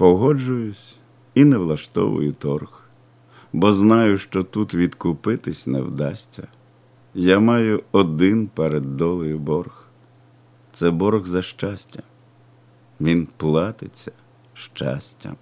Погоджуюсь і не влаштовую торг, бо знаю, що тут відкупитись не вдасться. Я маю один перед долею борг. Це борг за щастя. Він платиться щастям.